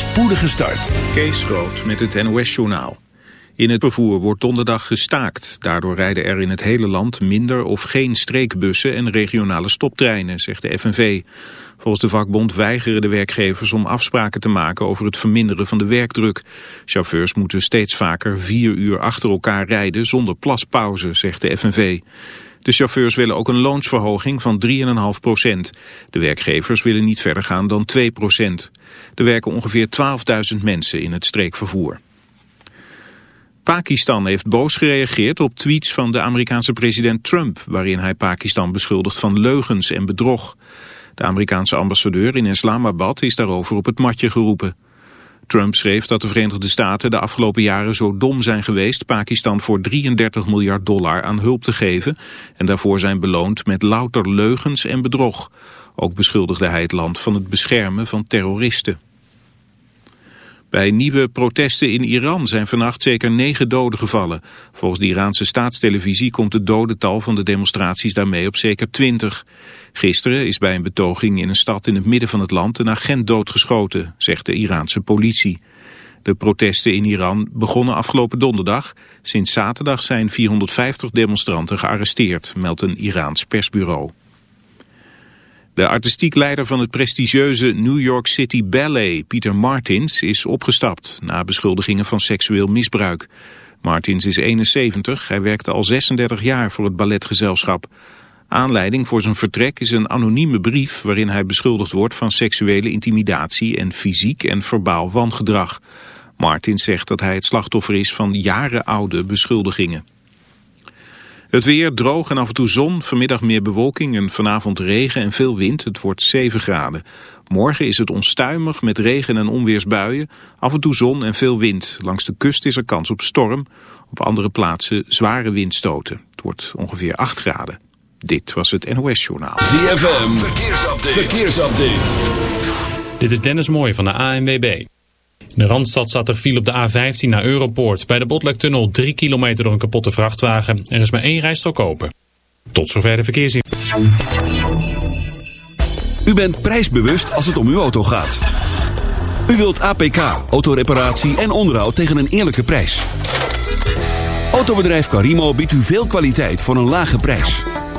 spoedige start. Kees Groot met het NOS-journaal. In het vervoer wordt donderdag gestaakt. Daardoor rijden er in het hele land minder of geen streekbussen en regionale stoptreinen, zegt de FNV. Volgens de vakbond weigeren de werkgevers om afspraken te maken over het verminderen van de werkdruk. Chauffeurs moeten steeds vaker vier uur achter elkaar rijden zonder plaspauze, zegt de FNV. De chauffeurs willen ook een loonsverhoging van 3,5 procent. De werkgevers willen niet verder gaan dan 2 procent. Er werken ongeveer 12.000 mensen in het streekvervoer. Pakistan heeft boos gereageerd op tweets van de Amerikaanse president Trump... waarin hij Pakistan beschuldigt van leugens en bedrog. De Amerikaanse ambassadeur in Islamabad is daarover op het matje geroepen. Trump schreef dat de Verenigde Staten de afgelopen jaren zo dom zijn geweest Pakistan voor 33 miljard dollar aan hulp te geven en daarvoor zijn beloond met louter leugens en bedrog. Ook beschuldigde hij het land van het beschermen van terroristen. Bij nieuwe protesten in Iran zijn vannacht zeker negen doden gevallen. Volgens de Iraanse staatstelevisie komt het dodental van de demonstraties daarmee op zeker twintig. Gisteren is bij een betoging in een stad in het midden van het land een agent doodgeschoten, zegt de Iraanse politie. De protesten in Iran begonnen afgelopen donderdag. Sinds zaterdag zijn 450 demonstranten gearresteerd, meldt een Iraans persbureau. De artistiek leider van het prestigieuze New York City Ballet, Peter Martins, is opgestapt na beschuldigingen van seksueel misbruik. Martins is 71, hij werkte al 36 jaar voor het balletgezelschap. Aanleiding voor zijn vertrek is een anonieme brief waarin hij beschuldigd wordt van seksuele intimidatie en fysiek en verbaal wangedrag. Martins zegt dat hij het slachtoffer is van jarenoude beschuldigingen. Het weer droog en af en toe zon, vanmiddag meer bewolking en vanavond regen en veel wind. Het wordt 7 graden. Morgen is het onstuimig met regen en onweersbuien, af en toe zon en veel wind. Langs de kust is er kans op storm, op andere plaatsen zware windstoten. Het wordt ongeveer 8 graden. Dit was het NOS Journaal. ZFM, verkeersupdate. verkeersupdate. Dit is Dennis Mooij van de ANWB. In de Randstad staat er file op de A15 naar Europoort. Bij de Botlektunnel 3 kilometer door een kapotte vrachtwagen. Er is maar één rijstrook open. Tot zover de verkeersin. U bent prijsbewust als het om uw auto gaat. U wilt APK, autoreparatie en onderhoud tegen een eerlijke prijs. Autobedrijf Carimo biedt u veel kwaliteit voor een lage prijs.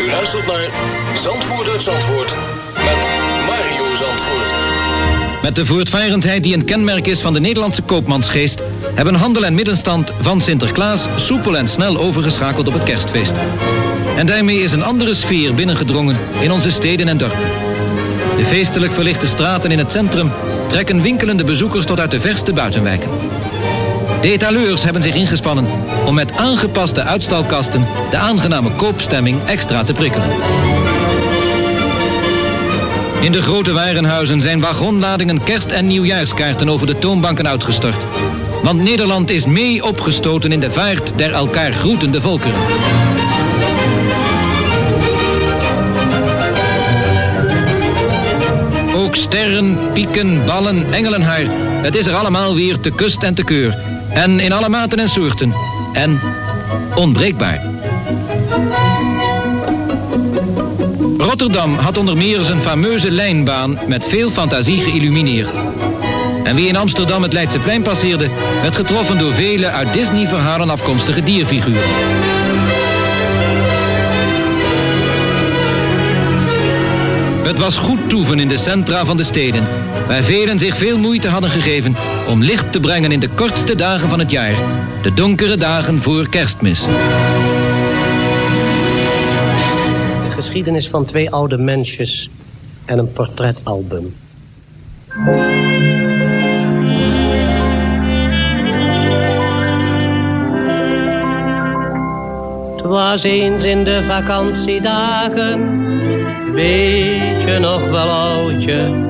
U luistert naar Zandvoort uit Zandvoort met Mario Zandvoort. Met de voortvarendheid die een kenmerk is van de Nederlandse koopmansgeest... hebben handel en middenstand van Sinterklaas soepel en snel overgeschakeld op het kerstfeest. En daarmee is een andere sfeer binnengedrongen in onze steden en dorpen. De feestelijk verlichte straten in het centrum trekken winkelende bezoekers tot uit de verste buitenwijken. De etaleurs hebben zich ingespannen om met aangepaste uitstalkasten de aangename koopstemming extra te prikkelen. In de grote warenhuizen zijn wagonladingen kerst- en nieuwjaarskaarten over de toonbanken uitgestort. Want Nederland is mee opgestoten in de vaart der elkaar groetende volkeren. Ook sterren, pieken, ballen, engelenhaar. Het is er allemaal weer te kust en te keur. En in alle maten en soorten. En onbreekbaar. Rotterdam had onder meer zijn fameuze lijnbaan met veel fantasie geïllumineerd. En wie in Amsterdam het Leidseplein passeerde, werd getroffen door vele uit Disney-verhalen afkomstige dierfiguren. Het was goed toeven in de centra van de steden, waar velen zich veel moeite hadden gegeven om licht te brengen in de kortste dagen van het jaar, de donkere dagen voor kerstmis. De geschiedenis van twee oude mensjes en een portretalbum. Was eens in de vakantiedagen, weet je nog wel oudje,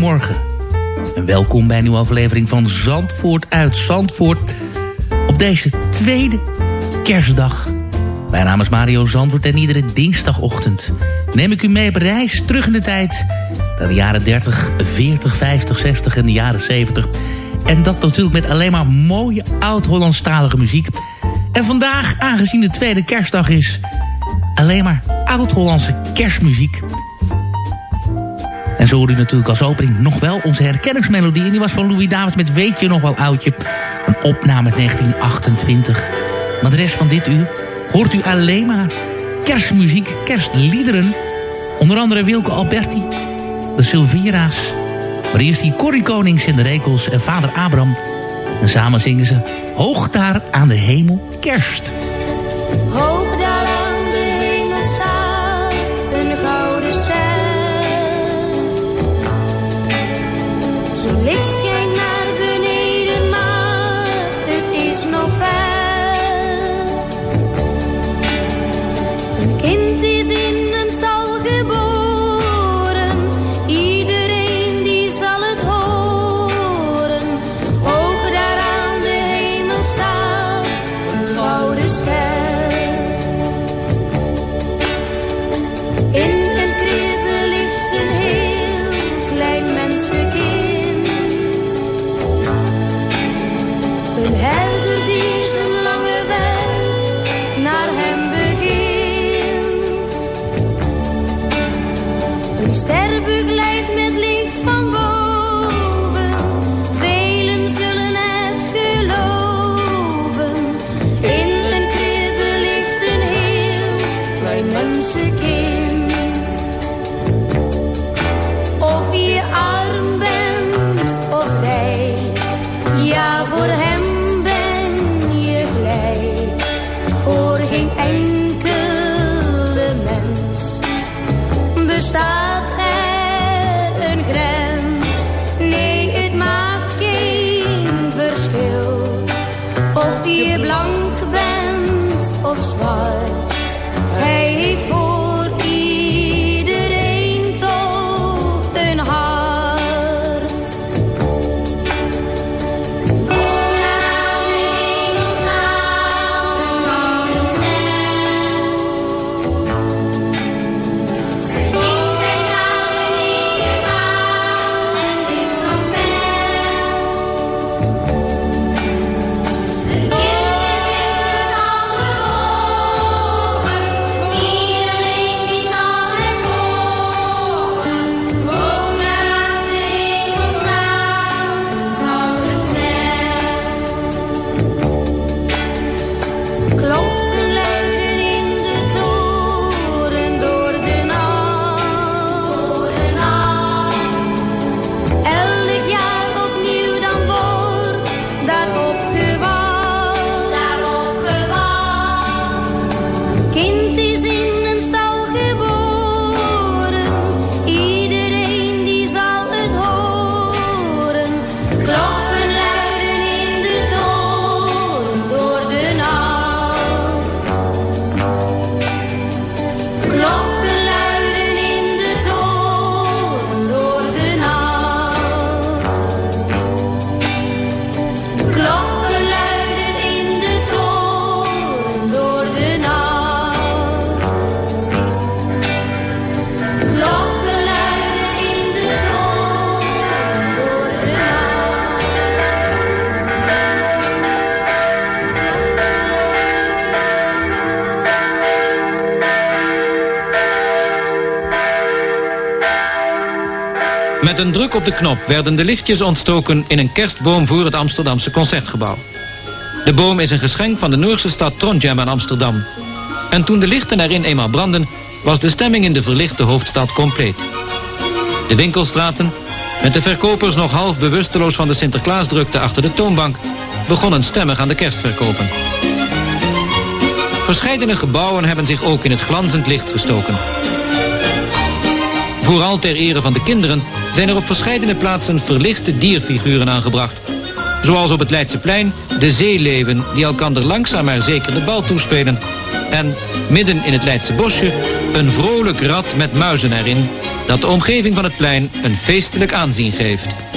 Goedemorgen. En welkom bij een nieuwe aflevering van Zandvoort uit Zandvoort. Op deze tweede kerstdag. Mijn naam is Mario Zandvoort en iedere dinsdagochtend neem ik u mee op reis terug in de tijd. Naar de jaren 30, 40, 50, 60 en de jaren 70. En dat natuurlijk met alleen maar mooie oud-Hollandstalige muziek. En vandaag, aangezien de tweede kerstdag is... alleen maar oud-Hollandse kerstmuziek. En zo hoorde u natuurlijk als opening nog wel onze herkenningsmelodie. En die was van Louis Davids met Weet je nog wel oudje. Een opname uit 1928. Maar de rest van dit uur hoort u alleen maar kerstmuziek, kerstliederen. Onder andere Wilke Alberti, de Silvera's. Maar eerst die Corrie Konings en de Rekels en vader Abraham. En samen zingen ze Hoog daar aan de hemel kerst. Kind je arm een druk op de knop werden de lichtjes ontstoken in een kerstboom voor het Amsterdamse Concertgebouw. De boom is een geschenk van de Noorse stad Trondheim aan Amsterdam. En toen de lichten erin eenmaal brandden, was de stemming in de verlichte hoofdstad compleet. De winkelstraten, met de verkopers nog half bewusteloos van de Sinterklaasdrukte achter de toonbank, begonnen stemmig aan de kerstverkopen. Verscheidene gebouwen hebben zich ook in het glanzend licht gestoken. Vooral ter ere van de kinderen zijn er op verscheidene plaatsen verlichte dierfiguren aangebracht. Zoals op het Leidseplein de zeeleeuwen die elkander langzaam maar zeker de bal toespelen. En midden in het Leidse bosje een vrolijk rad met muizen erin... dat de omgeving van het plein een feestelijk aanzien geeft.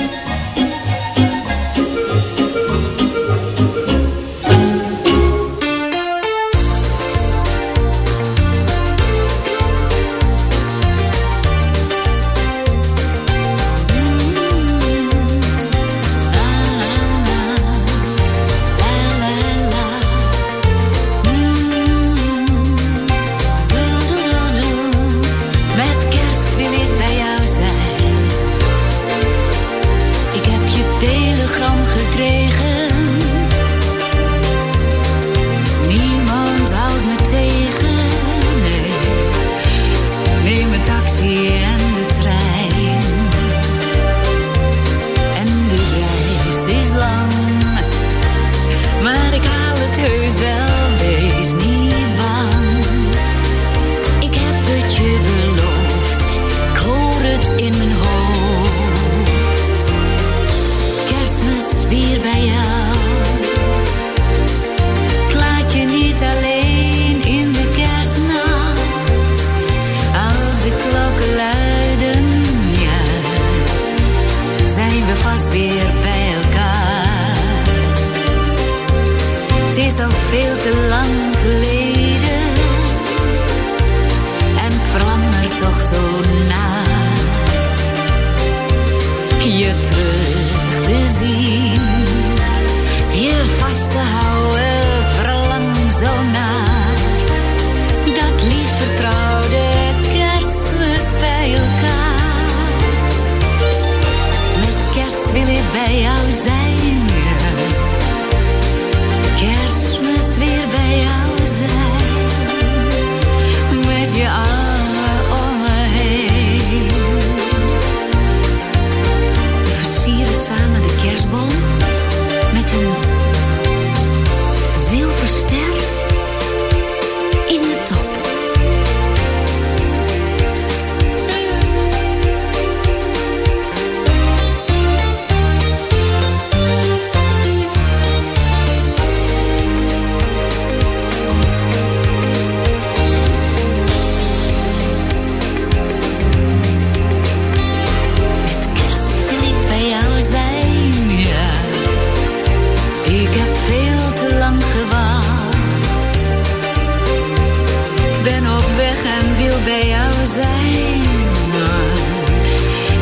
zijn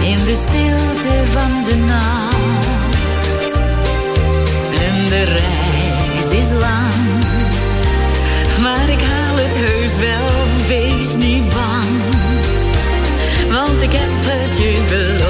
in de stilte van de nacht. En de reis is lang, maar ik haal het heus wel, wees niet bang, want ik heb het je beloofd.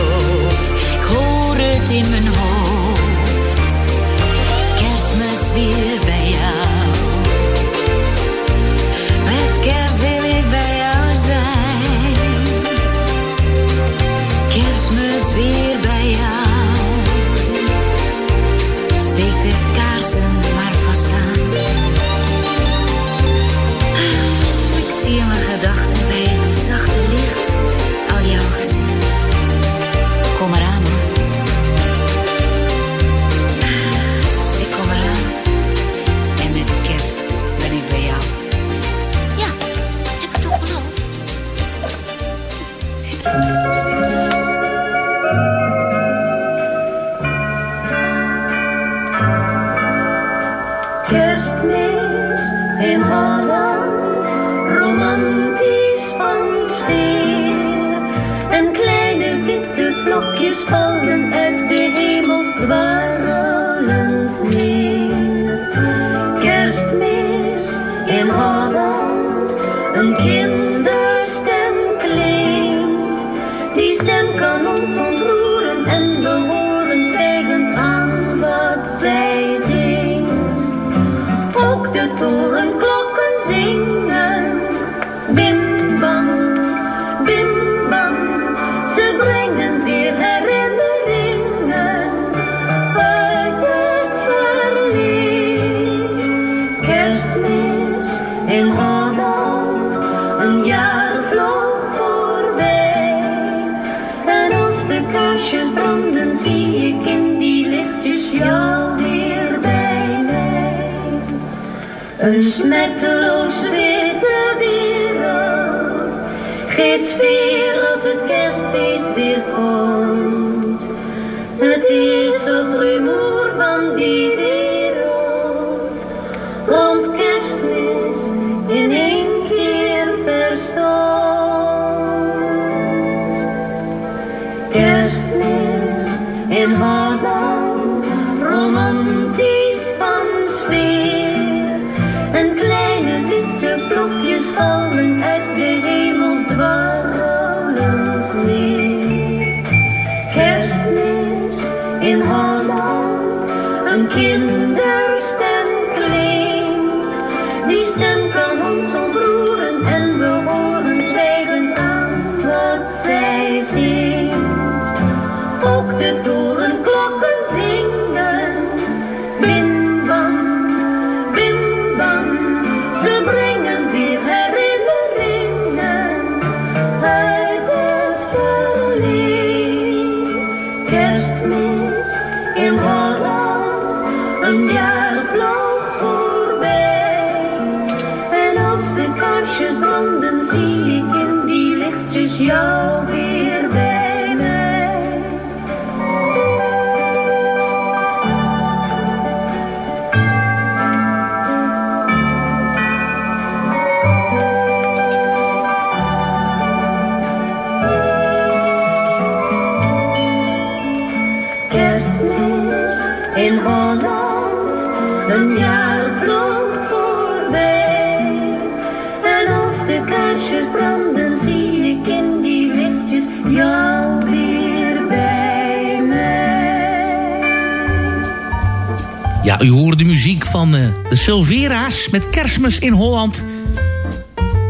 De Silvera's met Kerstmis in Holland.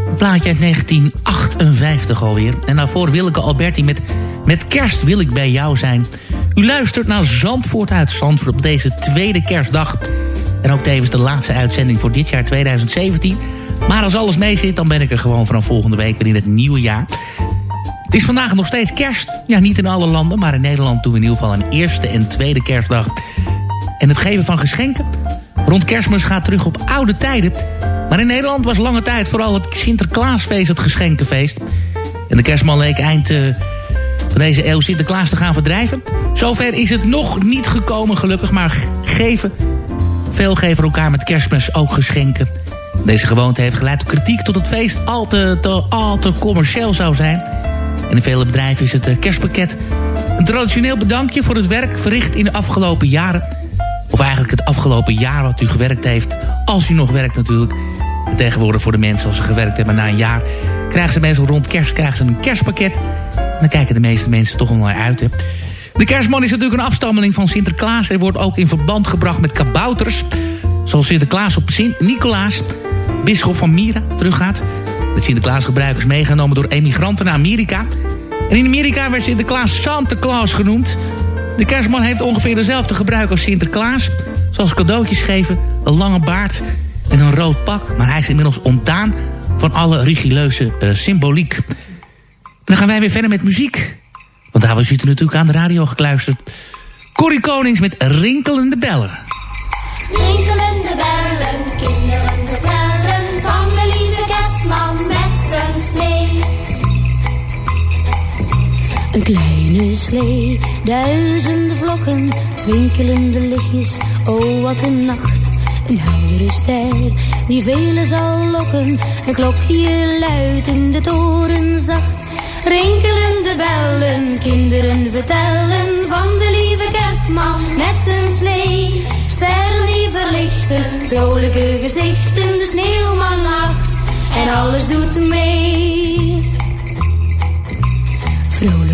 Een plaatje uit 1958 alweer. En daarvoor Willeke Alberti met Met kerst wil ik bij jou zijn. U luistert naar Zandvoort uit Zandvoort op deze tweede kerstdag. En ook tevens de laatste uitzending voor dit jaar 2017. Maar als alles mee zit, dan ben ik er gewoon vanaf volgende week weer in het nieuwe jaar. Het is vandaag nog steeds kerst. Ja, niet in alle landen, maar in Nederland doen we in ieder geval een eerste en tweede kerstdag. En het geven van geschenken rond kerstmis gaat terug op oude tijden. Maar in Nederland was lange tijd vooral het Sinterklaasfeest het geschenkenfeest. En de kerstman leek eind eh, van deze eeuw Sinterklaas te gaan verdrijven. Zover is het nog niet gekomen gelukkig, maar geven. Veel geven elkaar met kerstmis ook geschenken. Deze gewoonte heeft geleid tot kritiek tot het feest al te, te, al te commercieel zou zijn. En in vele bedrijven is het eh, kerstpakket Een traditioneel bedankje voor het werk verricht in de afgelopen jaren. Of eigenlijk het afgelopen jaar wat u gewerkt heeft. Als u nog werkt natuurlijk. En tegenwoordig voor de mensen als ze gewerkt hebben na een jaar... krijgen ze meestal rond kerst krijgen ze een kerstpakket. En dan kijken de meeste mensen toch wel naar uit. Hè. De kerstman is natuurlijk een afstammeling van Sinterklaas. Hij wordt ook in verband gebracht met kabouters. Zoals Sinterklaas op Sint-Nicolaas, bisschop van Mira, teruggaat. De Sinterklaasgebruikers meegenomen door emigranten naar Amerika. En in Amerika werd Sinterklaas Santa Claus genoemd. De kerstman heeft ongeveer dezelfde gebruik als Sinterklaas. Zoals cadeautjes geven, een lange baard en een rood pak. Maar hij is inmiddels ontdaan van alle rigileuze eh, symboliek. Dan gaan wij weer verder met muziek. Want daar we zitten natuurlijk aan de radio gekluisterd. Corrie Konings met Rinkelende Bellen. Rinkelende bellen, Een kleine slee, duizenden vlokken, twinkelende lichtjes, oh wat een nacht. Een heldere ster, die velen zal lokken, een klokje luidt in de toren zacht. Rinkelende bellen, kinderen vertellen van de lieve kerstman met zijn slee. Sterren die verlichten, vrolijke gezichten, de sneeuwman lacht en alles doet mee.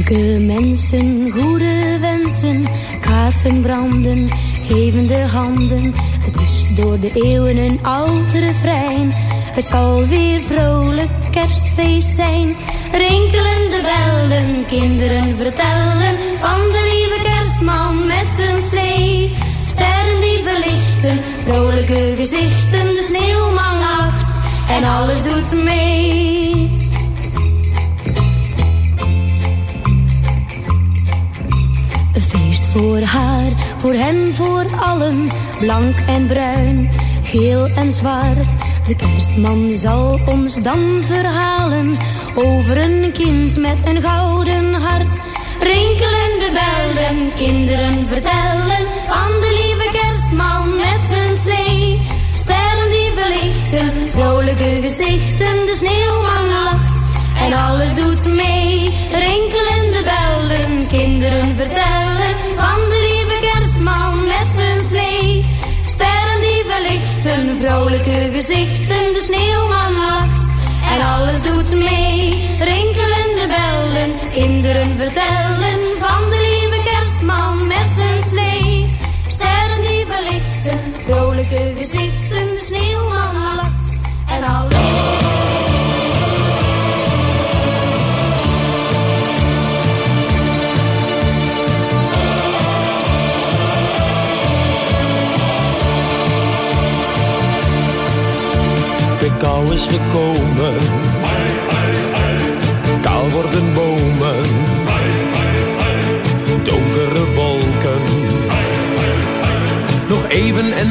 Vrolijke mensen, goede wensen, kaarsen branden, gevende handen. Het is door de eeuwen een oud refrein. Het zal weer vrolijk kerstfeest zijn. Rinkelende bellen, kinderen vertellen van de lieve kerstman met zijn slee. Sterren die verlichten, vrolijke gezichten, de sneeuwman lacht en alles doet mee. Voor haar, voor hem, voor allen. Blank en bruin, geel en zwart. De kerstman zal ons dan verhalen over een kind met een gouden hart. Rinkelende bellen, kinderen vertellen van de lieve kerstman met zijn slee. Sterren die verlichten, vrolijke gezichten, de sneeuwman lacht en alles doet mee. Vrolijke gezichten, de sneeuwman lacht en alles doet mee. Rinkelende bellen, kinderen vertellen van de lieve kerstman met zijn slee. Sterren die verlichten, vrolijke gezichten,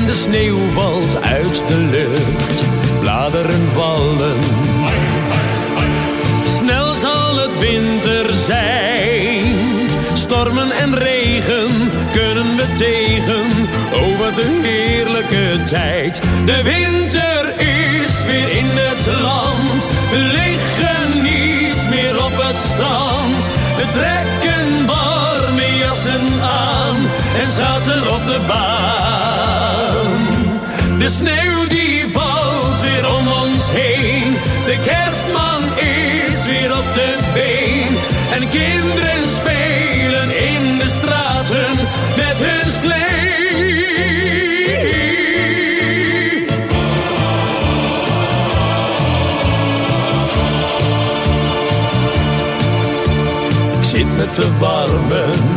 de sneeuw valt uit de lucht. Bladeren vallen. Snel zal het winter zijn. Stormen en regen kunnen we tegen. Wat een heerlijke tijd. De winter is weer in het land. We liggen niet meer op het strand. We trekken zaten op de baan. De sneeuw die valt weer om ons heen. De kerstman is weer op de been. En kinderen spelen in de straten met hun slee. Ik zit met te warmen.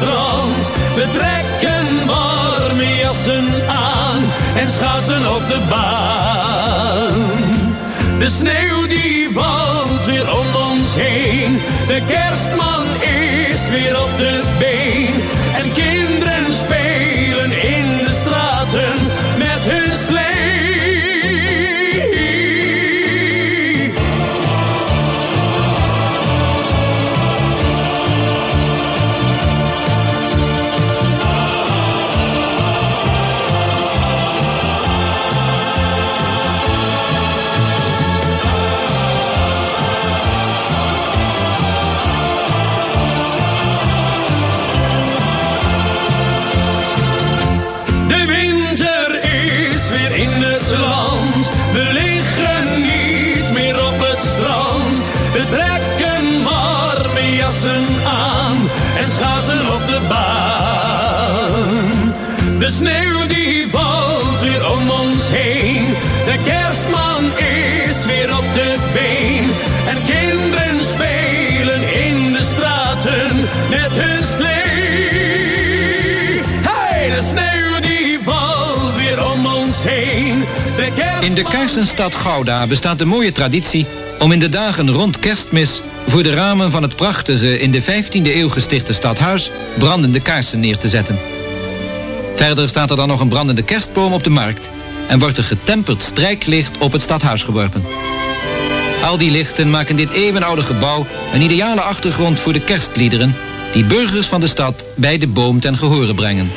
We trekken warme jassen aan en schaatsen op de baan. De sneeuw die valt weer om ons heen. De kerstman is weer op de been. En In de kaarsenstad Gouda bestaat de mooie traditie om in de dagen rond kerstmis voor de ramen van het prachtige in de 15e eeuw gestichte stadhuis brandende kaarsen neer te zetten. Verder staat er dan nog een brandende kerstboom op de markt en wordt er getemperd strijklicht op het stadhuis geworpen. Al die lichten maken dit eeuwenoude gebouw een ideale achtergrond voor de kerstliederen die burgers van de stad bij de boom ten gehore brengen.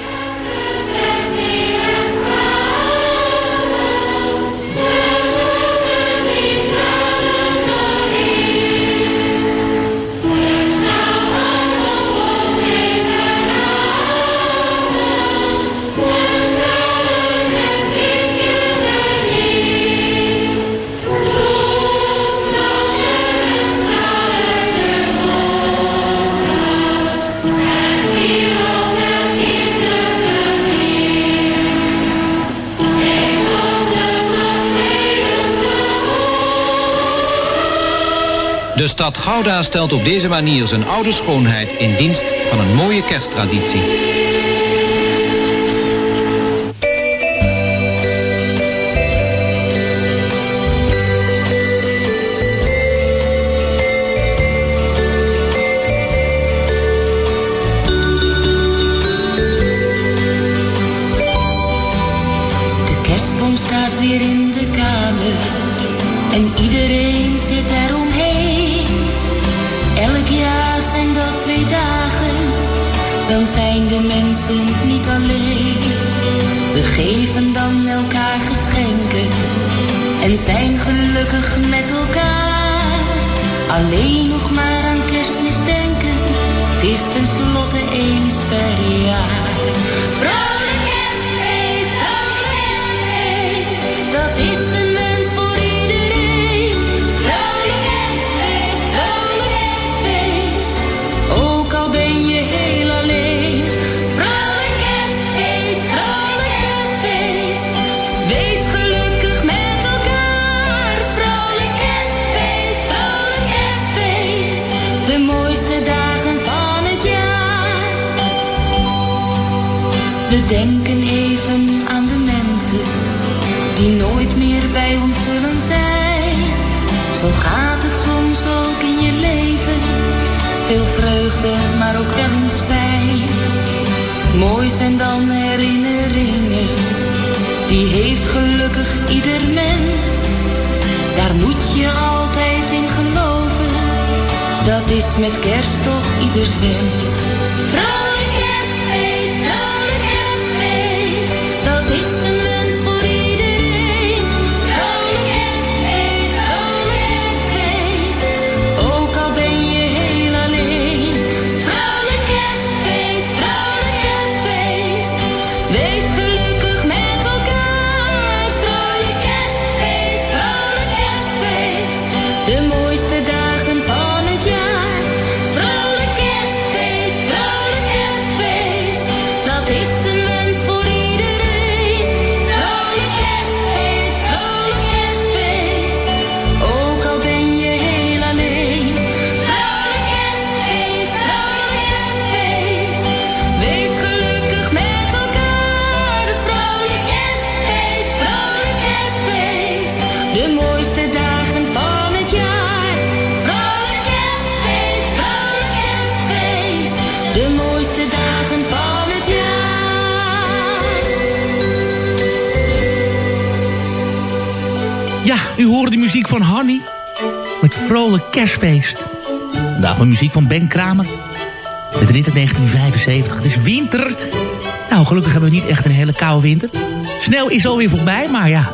De stad Gouda stelt op deze manier zijn oude schoonheid in dienst van een mooie kersttraditie. Mensen niet alleen. We geven dan elkaar geschenken en zijn gelukkig met elkaar. Alleen nog maar aan kerstmis denken, het is tenslotte eens per jaar. Vrolijk kerstfeest, vrolijk kerstfeest, dat is een denken even aan de mensen die nooit meer bij ons zullen zijn. Zo gaat het soms ook in je leven. Veel vreugde, maar ook wel eens pijn. Mooi zijn dan herinneringen, die heeft gelukkig ieder mens. Daar moet je altijd in geloven, dat is met kerst toch ieders wens. Dat de muziek van Hanny. Met vrolijk kerstfeest. En daarvan muziek van Ben Kramer. Met rit uit 1975. Het is winter. Nou, gelukkig hebben we niet echt een hele koude winter. Sneeuw is alweer voorbij, maar ja.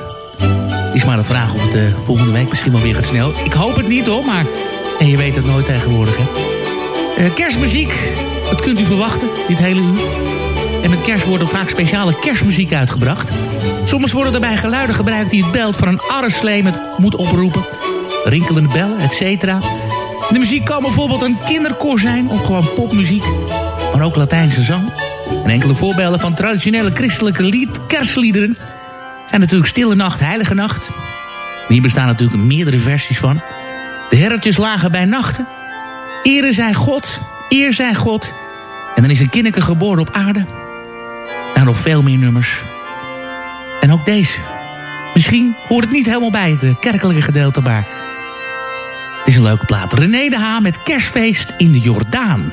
Is maar een vraag of het uh, volgende week misschien wel weer gaat snel. Ik hoop het niet hoor, maar... En je weet het nooit tegenwoordig, hè. Uh, kerstmuziek, dat kunt u verwachten, dit hele uur. Kerst wordt er vaak speciale kerstmuziek uitgebracht. Soms worden daarbij geluiden gebruikt die het beeld van een arreslee moet oproepen. Rinkelende bellen, et cetera. De muziek kan bijvoorbeeld een kinderkoor zijn of gewoon popmuziek. Maar ook Latijnse zang. En enkele voorbeelden van traditionele christelijke lied, kerstliederen... zijn natuurlijk Stille Nacht, Heilige Nacht. Hier bestaan natuurlijk meerdere versies van. De herretjes lagen bij nachten. Ere zij God, eer zij God. En dan is een kinderke geboren op aarde. Nog veel meer nummers. En ook deze. Misschien hoort het niet helemaal bij het eh, kerkelijke gedeelte, maar... Het is een leuke plaat. René de Haan met kerstfeest in de Jordaan.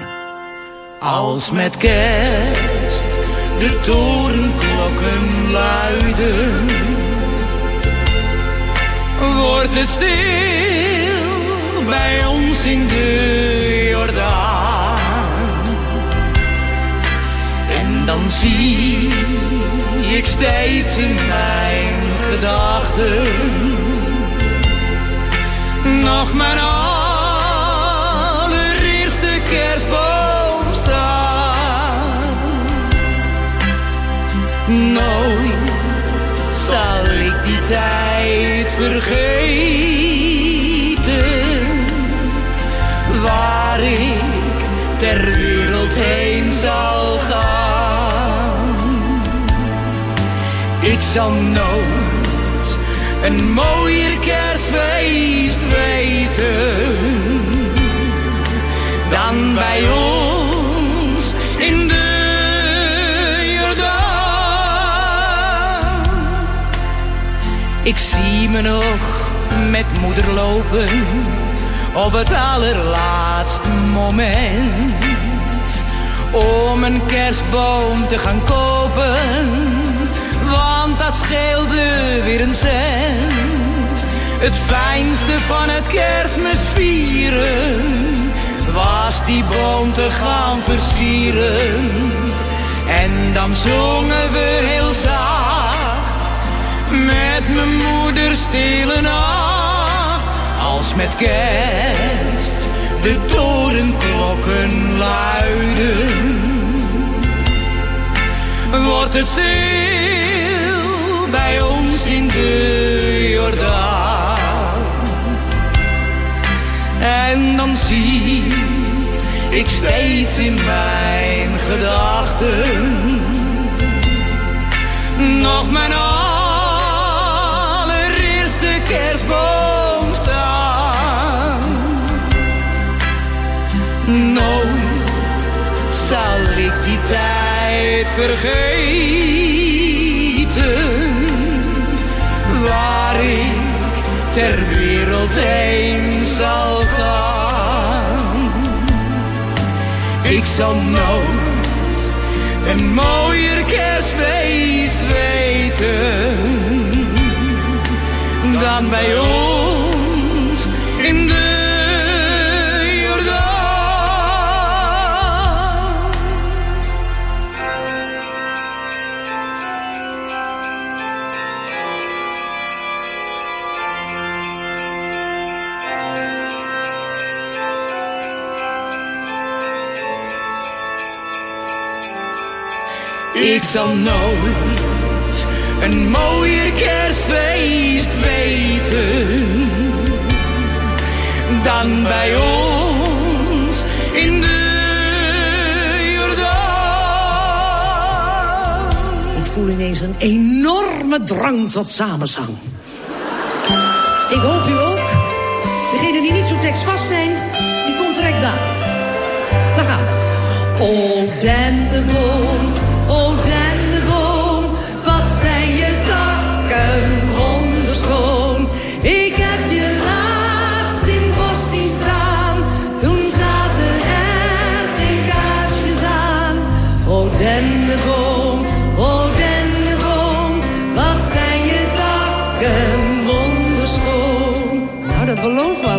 Als met kerst de torenklokken luiden, wordt het stil bij ons in de dan zie ik steeds in mijn gedachten nog mijn allereerste kerstboom staan. Nooit zal ik die tijd zal nooit een mooier kerstfeest weten dan bij ons in de Jordaan. Ik zie me nog met moeder lopen op het allerlaatste moment om een kerstboom te gaan kopen, scheelde weer een cent. Het fijnste van het kerstmis vieren was die boom te gaan versieren. En dan zongen we heel zacht met mijn moeder stille nacht. Als met kerst de torenklokken luiden, wordt het stil Jordaan. En dan zie ik steeds in mijn gedachten nog mijn allereerste kerstboom staan. Nooit zal ik die tijd vergeten ter wereld heen zal gaan. Ik zal nooit een mooier kerstfeest weten dan bij ons zal nooit een mooier kerstfeest weten dan bij ons in de Jordaan. Ik voel ineens een enorme drang tot samenzang. Ik hoop u ook. Degenen die niet zo tekstvast zijn, die komt direct daar. Daar gaan we. Oh, dennenboom, oh, dennenboom,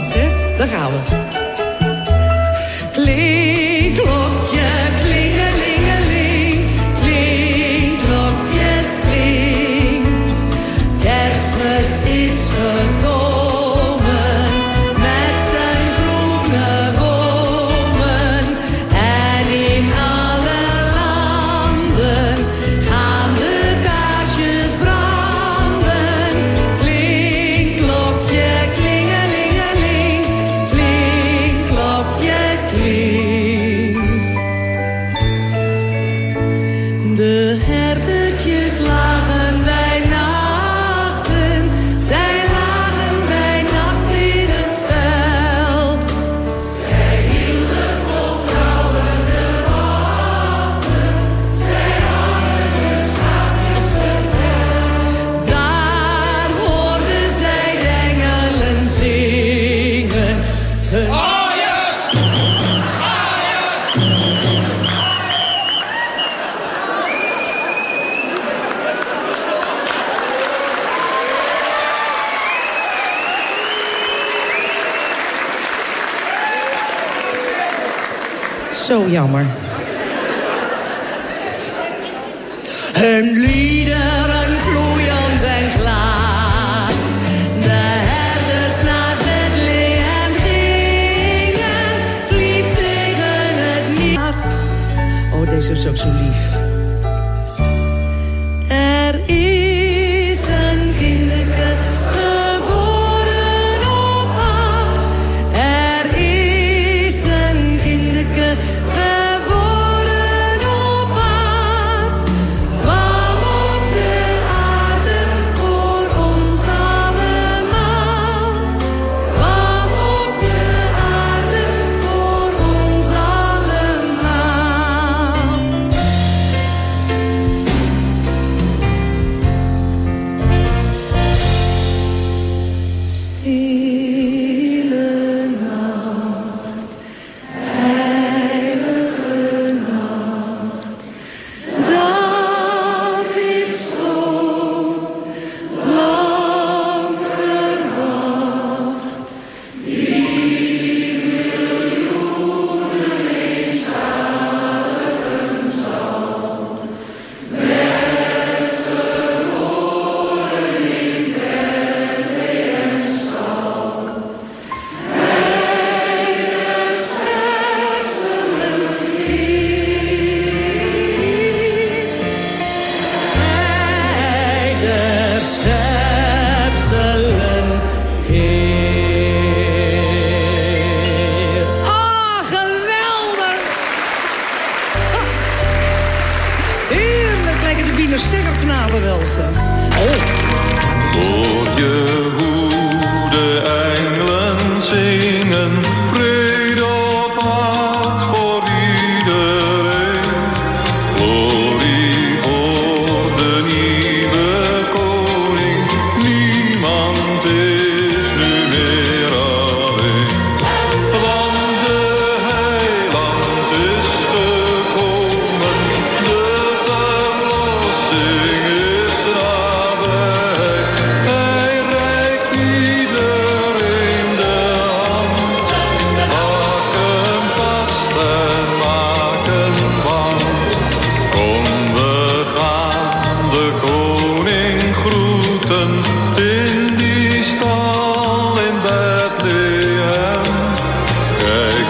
zeg. Daar gaan we.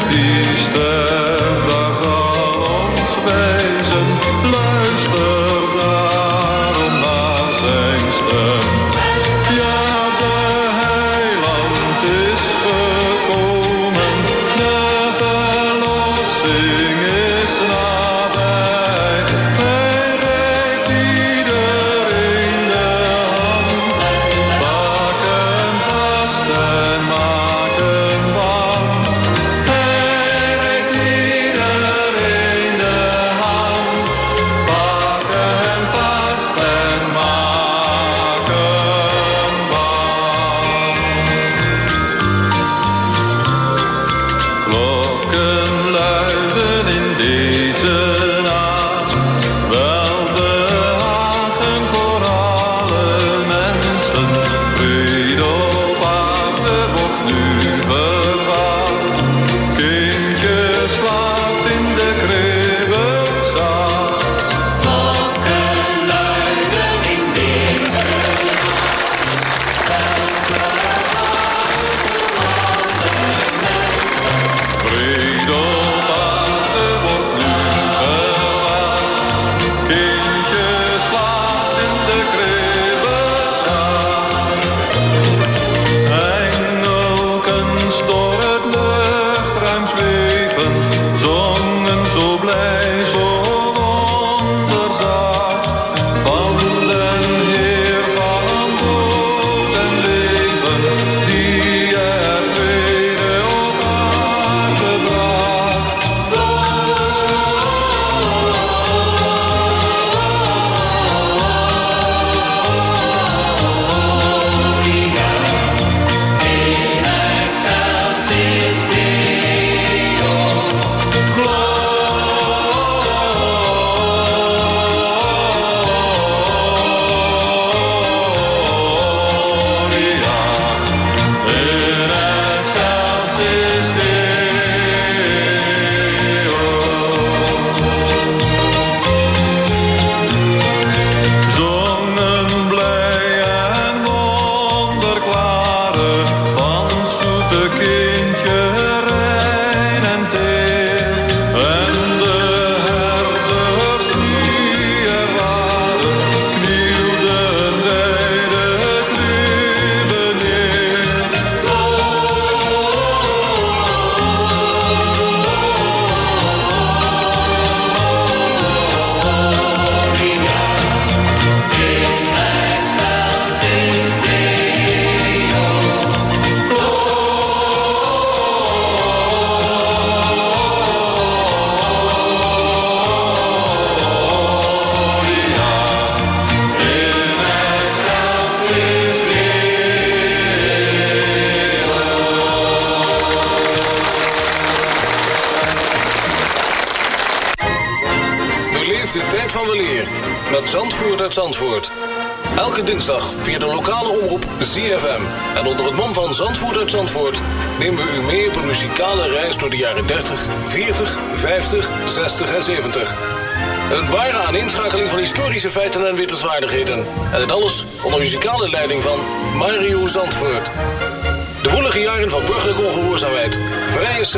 Kijk, Zandvoort.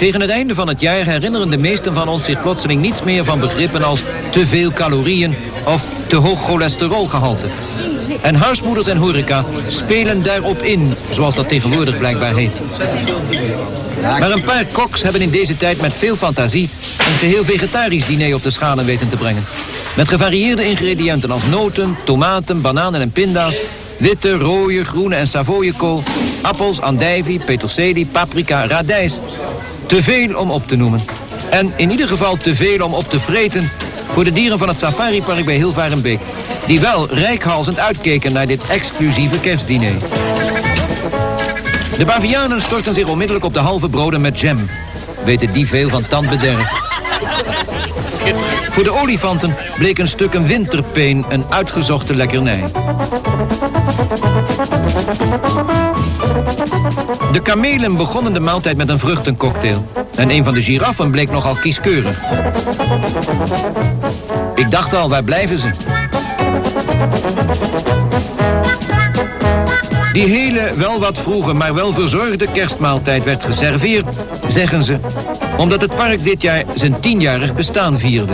Tegen het einde van het jaar herinneren de meesten van ons zich plotseling niets meer van begrippen als te veel calorieën of te hoog cholesterolgehalte. En huismoeders en horeca spelen daarop in, zoals dat tegenwoordig blijkbaar heet. Maar een paar koks hebben in deze tijd met veel fantasie een geheel vegetarisch diner op de schalen weten te brengen. Met gevarieerde ingrediënten als noten, tomaten, bananen en pinda's, witte, rode, groene en savoiekool, appels, andijvie, peterselie, paprika, radijs. Te veel om op te noemen. En in ieder geval te veel om op te vreten voor de dieren van het safaripark bij Hilvarenbeek. Die wel rijkhalsend uitkeken naar dit exclusieve kerstdiner. De bavianen storten zich onmiddellijk op de halve broden met jam. Weten die veel van tandbederf. Voor de olifanten bleek een stuk een winterpeen een uitgezochte lekkernij. De kamelen begonnen de maaltijd met een vruchtencocktail. En een van de giraffen bleek nogal kieskeurig. Ik dacht al, waar blijven ze? Die hele, wel wat vroege, maar wel verzorgde kerstmaaltijd werd geserveerd, zeggen ze, omdat het park dit jaar zijn tienjarig bestaan vierde.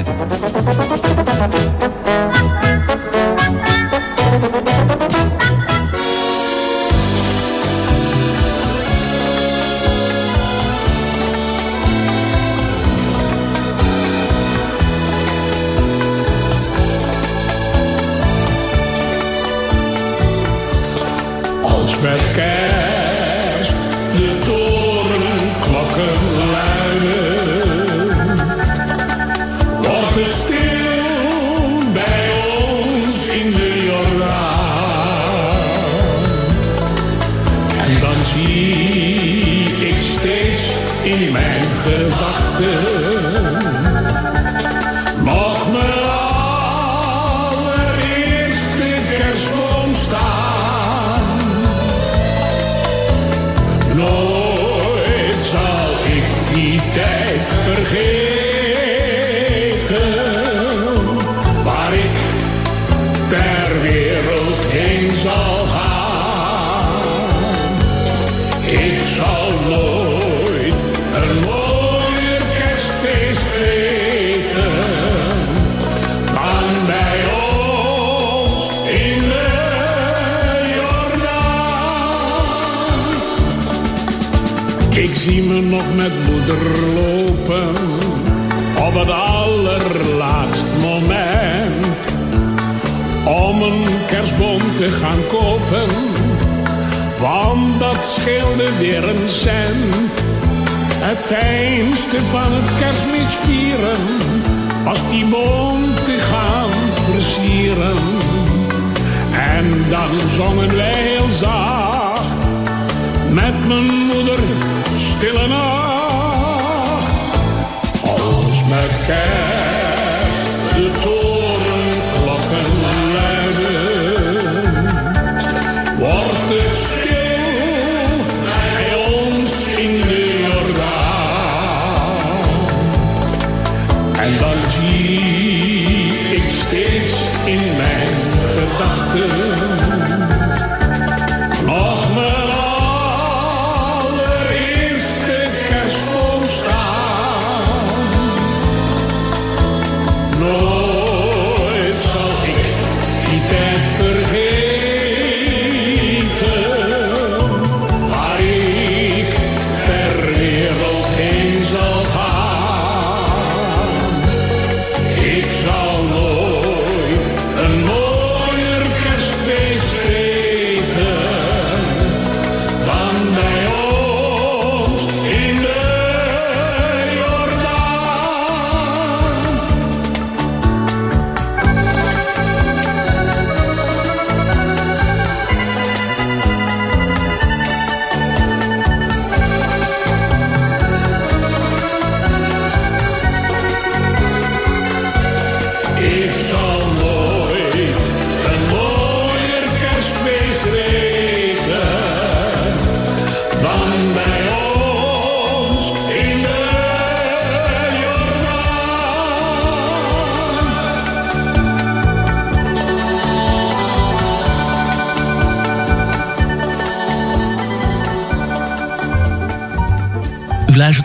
Stille nacht. Als kerst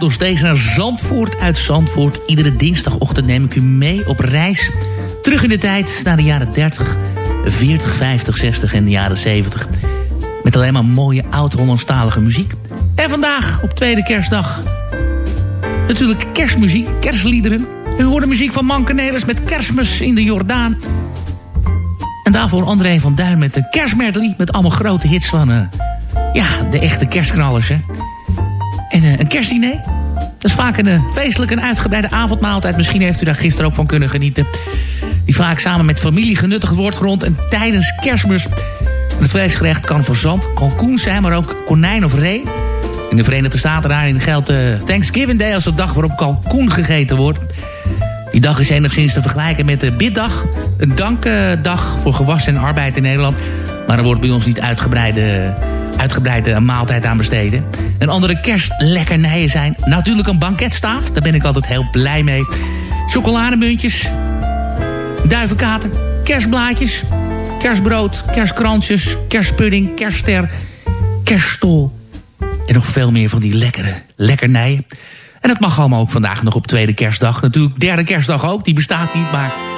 luistert nog steeds naar Zandvoort uit Zandvoort. Iedere dinsdagochtend neem ik u mee op reis. Terug in de tijd naar de jaren 30, 40, 50, 60 en de jaren 70. Met alleen maar mooie oud-Hollandstalige muziek. En vandaag, op tweede kerstdag... natuurlijk kerstmuziek, kerstliederen. U hoort de muziek van Mankenelis met Kerstmis in de Jordaan. En daarvoor André van Duin met de kerstmedley... met allemaal grote hits van... eh, ja, de echte kerstknallers, hè. En eh, een kerstdiner. Dat is vaak een eh, feestelijke en uitgebreide avondmaaltijd. Misschien heeft u daar gisteren ook van kunnen genieten. Die vaak samen met familie genuttigd wordt rond en tijdens kerstmis. Het vleesgerecht kan voor zand, kalkoen zijn, maar ook konijn of ree. In de Verenigde Staten daarin geldt eh, Thanksgiving Day als de dag waarop kalkoen gegeten wordt. Die dag is enigszins te vergelijken met de biddag. Een dankdag voor gewassen en arbeid in Nederland. Maar er wordt bij ons niet uitgebreide, uitgebreide maaltijd aan besteden. En andere kerstlekkernijen zijn natuurlijk een banketstaaf. Daar ben ik altijd heel blij mee. Chocolademuntjes, duivenkater, kerstblaadjes, kerstbrood, kerstkransjes, kerstpudding, kerstster, kerststol. En nog veel meer van die lekkere lekkernijen. En dat mag allemaal ook vandaag nog op tweede kerstdag. Natuurlijk derde kerstdag ook, die bestaat niet, maar...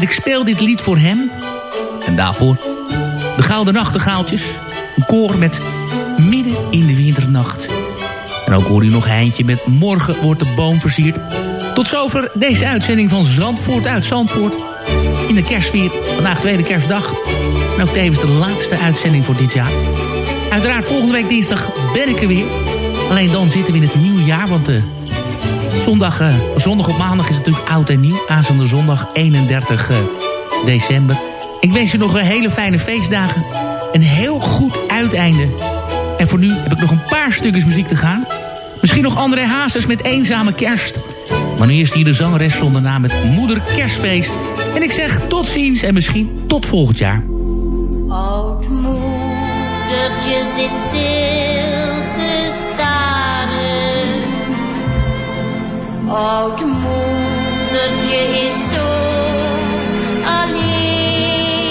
Ik speel dit lied voor hem. En daarvoor de Gouden Nachtegaaltjes. Een koor met Midden in de Winternacht. En ook hoor je nog Heintje met Morgen wordt de boom versierd. Tot zover deze uitzending van Zandvoort uit Zandvoort. In de kerstvier, vandaag tweede kerstdag. En ook tevens de laatste uitzending voor dit jaar. Uiteraard volgende week dinsdag ben ik er weer. Alleen dan zitten we in het nieuwe jaar, want... eh Zondag, eh, zondag op maandag is natuurlijk oud en nieuw. Aanstaande zondag 31 eh, december. Ik wens je nog een hele fijne feestdagen. Een heel goed uiteinde. En voor nu heb ik nog een paar stukjes muziek te gaan. Misschien nog André Hazes met Eenzame Kerst. Maar nu eerst hier de zangeres zonder naam met Moeder Kerstfeest. En ik zeg tot ziens en misschien tot volgend jaar. Oud moedertje zit stil Oud moedertje is zo alleen.